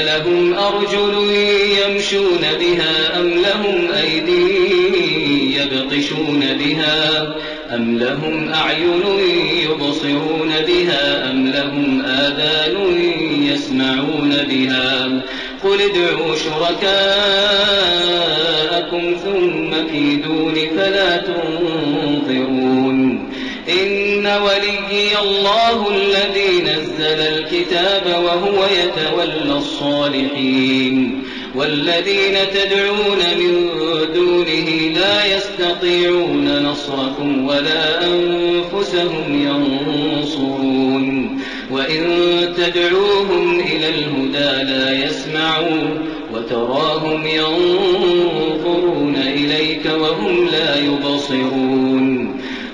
ألهم أرجل يمشون بها أم لهم أيدي يبطشون بها أم لهم أعين يبصرون بها أم لهم آذان يسمعون بها قل ادعوا شركاءكم ثم كيدون فلا تنظرون إن وليي الله الذي الكتاب وهو يتولى الصالحين والذين تدعون من دونه لا يستطيعون نصركم ولا أنفسهم ينصرون وإن تدعوهم إلى الهدى لا يسمعوا وتراهم ينظرون إليك وهم لا يبصرون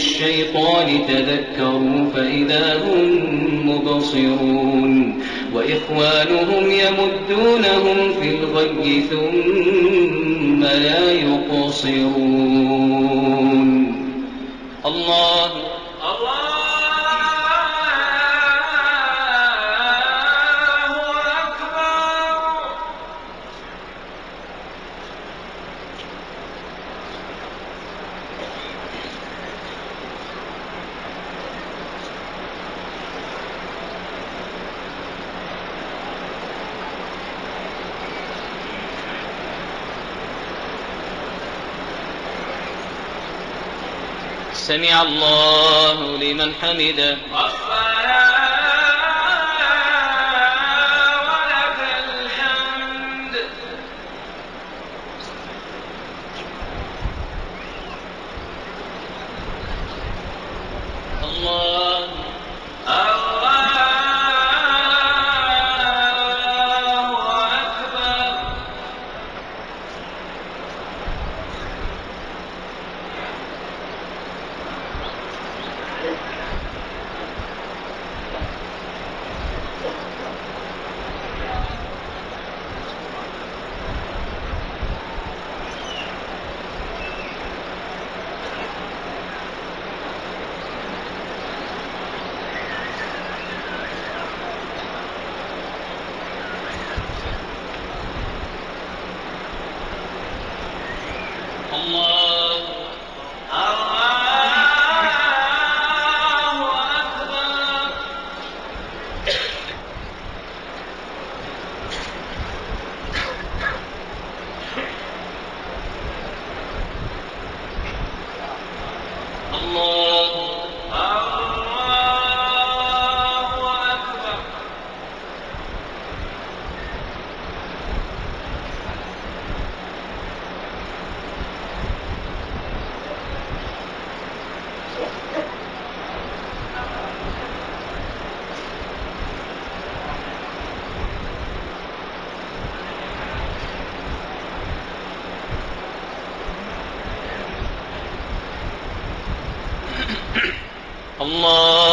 الشيطان تذكروا فإذا هم مبصرون وإخوانهم يمدونهم في الغي ثم لا يقصرون. الله سمع الله لمن حمده.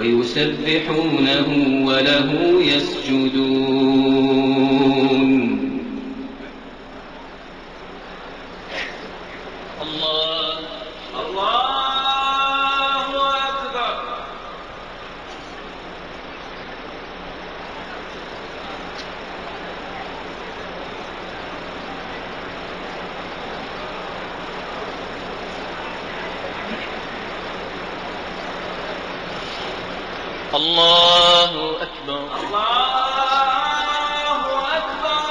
ويسبحونه وله يسجدون الله الله أكبر الله أكبر. الله أكبر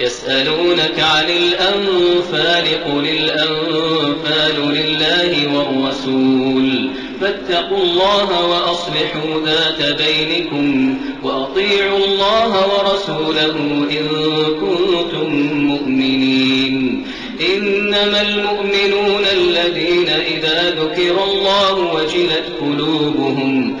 يسألونك عن الأنفال قل الأنفال لله والرسول. فاتقوا الله وأصلحوا ذات بينكم وأطيعوا الله ورسوله إن كنتم مؤمنين. إنما المؤمنون الذين إذا ذكر الله وجلت قلوبهم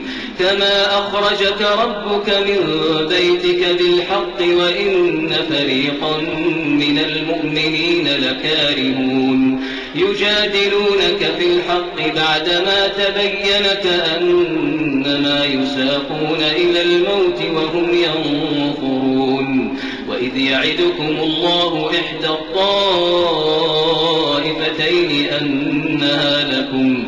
كما أخرجك ربك من بيتك بالحق وإن فريقا من المؤمنين لكارهون. يجادلونك في الحق بعدما تبين كأنما يساقون إلى الموت وهم ينظرون. وإذ يعدكم الله إحدى الطائفتين أنها لكم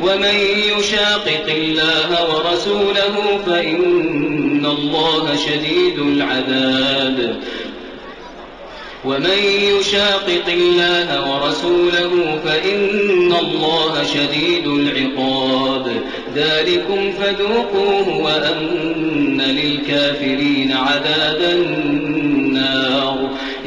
ومن يشاقق الله ورسوله فإن الله شديد العذاب. ومن يشاقق الله ورسوله فإن الله شديد العقاب. ذلكم فذوقوه وأن للكافرين عذاب النار.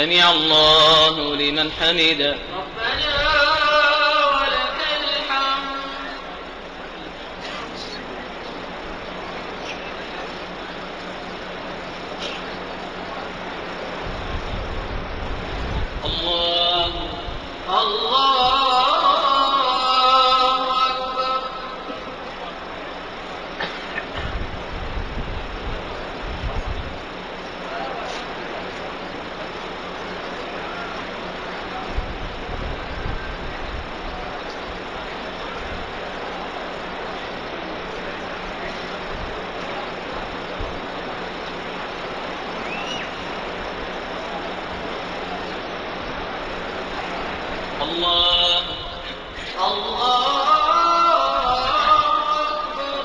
سمع الله لمن حمده ربنا ولك الحمد الله الله أكبر الله الله أكبر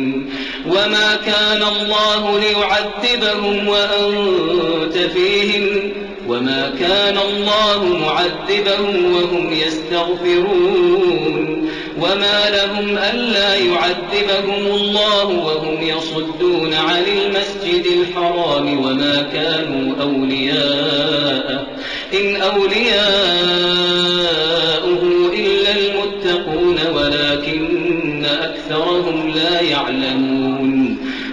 وما كان الله ليعذبهم وأنت فيهم وما كان الله معذبهم وهم يستغفرون وما لهم ألا يعذبهم الله وهم يصدون عن المسجد الحرام وما كانوا أولياء إن أولياؤه إلا المتقون ولكن أكثرهم لا يعلمون